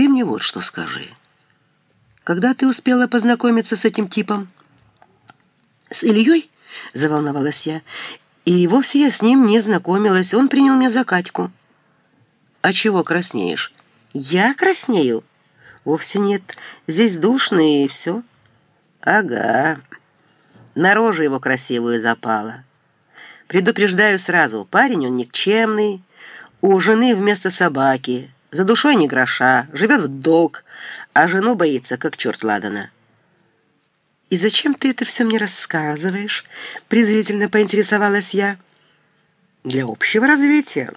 ты мне вот что скажи. Когда ты успела познакомиться с этим типом? С Ильей? Заволновалась я. И вовсе я с ним не знакомилась. Он принял меня за Катьку. А чего краснеешь? Я краснею? Вовсе нет. Здесь душно и все. Ага. На рожу его красивую запала. Предупреждаю сразу, парень он никчемный, у жены вместо собаки, за душой ни гроша, живет в долг, а жену боится, как черт ладана. «И зачем ты это все мне рассказываешь?» — презрительно поинтересовалась я. «Для общего развития».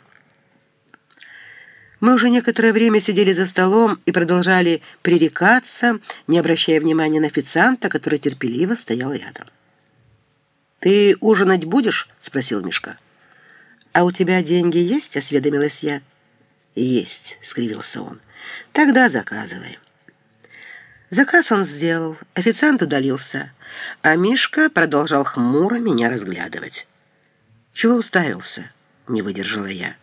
Мы уже некоторое время сидели за столом и продолжали пререкаться, не обращая внимания на официанта, который терпеливо стоял рядом. «Ты ужинать будешь?» — спросил Мишка. «А у тебя деньги есть?» — осведомилась я. «Есть», — скривился он. «Тогда заказывай». Заказ он сделал, официант удалился, а Мишка продолжал хмуро меня разглядывать. «Чего уставился?» — не выдержала я.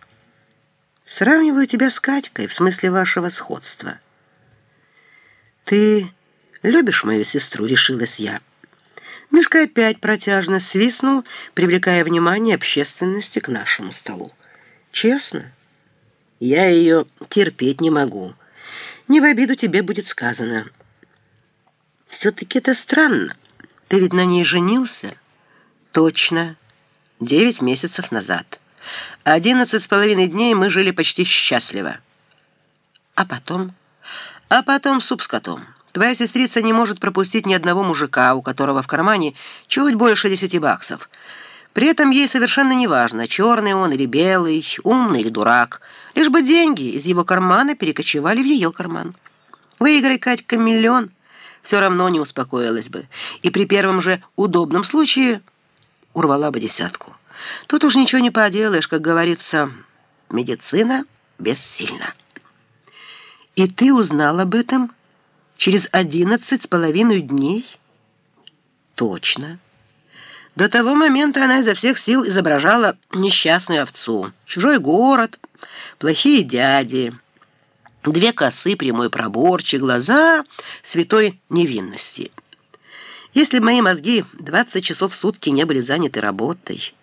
Сравниваю тебя с Катькой в смысле вашего сходства. Ты любишь мою сестру, решилась я. Мишка опять протяжно свистнул, привлекая внимание общественности к нашему столу. Честно, я ее терпеть не могу. Не в обиду тебе будет сказано. Все-таки это странно. Ты ведь на ней женился? Точно. Девять месяцев назад. Одиннадцать с половиной дней мы жили почти счастливо. А потом? А потом суп с котом. Твоя сестрица не может пропустить ни одного мужика, у которого в кармане чуть больше десяти баксов. При этом ей совершенно не важно, черный он или белый, умный или дурак. Лишь бы деньги из его кармана перекочевали в ее карман. Выиграй, Катька, миллион, все равно не успокоилась бы. И при первом же удобном случае урвала бы десятку. Тут уж ничего не поделаешь, как говорится, медицина бессильна. И ты узнал об этом через одиннадцать с половиной дней? Точно. До того момента она изо всех сил изображала несчастную овцу. Чужой город, плохие дяди, две косы, прямой проборчик, глаза святой невинности. Если мои мозги 20 часов в сутки не были заняты работой,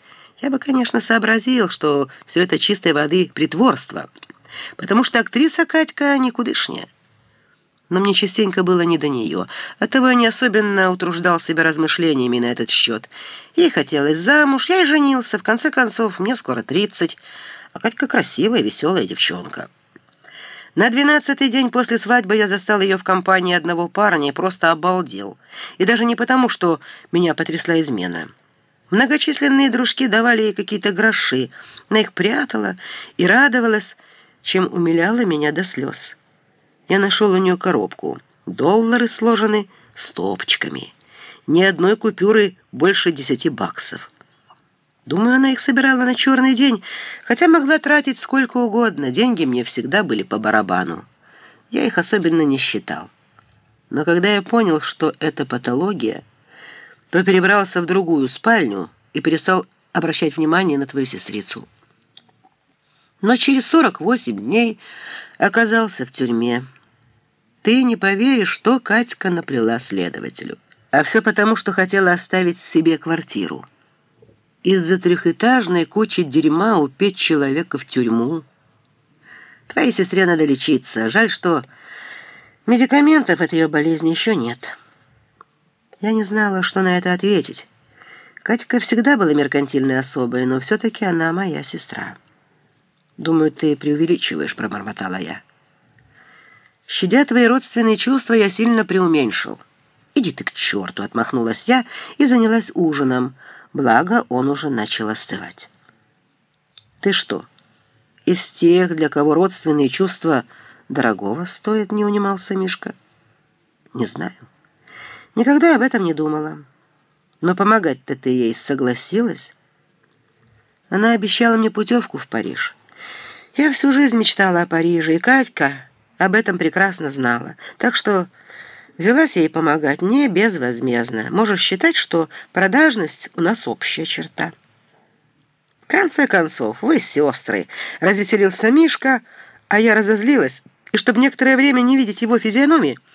я бы, конечно, сообразил, что все это чистой воды притворство, потому что актриса Катька никудышняя. Но мне частенько было не до нее, оттого я не особенно утруждал себя размышлениями на этот счет. Ей хотелось замуж, я и женился, в конце концов, мне скоро тридцать, а Катька красивая, веселая девчонка. На двенадцатый день после свадьбы я застал ее в компании одного парня и просто обалдел. И даже не потому, что меня потрясла измена. Многочисленные дружки давали ей какие-то гроши, она их прятала и радовалась, чем умиляла меня до слез. Я нашел у нее коробку. Доллары сложены стопочками. Ни одной купюры больше десяти баксов. Думаю, она их собирала на черный день, хотя могла тратить сколько угодно. Деньги мне всегда были по барабану. Я их особенно не считал. Но когда я понял, что это патология то перебрался в другую спальню и перестал обращать внимание на твою сестрицу. Но через 48 дней оказался в тюрьме. Ты не поверишь, что Катька наплела следователю. А все потому, что хотела оставить себе квартиру. Из-за трехэтажной кучи дерьма упеть человека в тюрьму. Твоей сестре надо лечиться. Жаль, что медикаментов от ее болезни еще нет». Я не знала, что на это ответить. Катька всегда была меркантильной особой, но все-таки она моя сестра. «Думаю, ты преувеличиваешь», — пробормотала я. «Щадя твои родственные чувства, я сильно преуменьшил». «Иди ты к черту!» — отмахнулась я и занялась ужином, благо он уже начал остывать. «Ты что, из тех, для кого родственные чувства дорогого стоят?» — не унимался Мишка. «Не знаю». Никогда об этом не думала. Но помогать-то ты ей согласилась? Она обещала мне путевку в Париж. Я всю жизнь мечтала о Париже, и Катька об этом прекрасно знала. Так что взялась ей помогать не безвозмездно. Можешь считать, что продажность у нас общая черта. В конце концов, вы сестры, развеселился Мишка, а я разозлилась, И чтобы некоторое время не видеть его физиономии,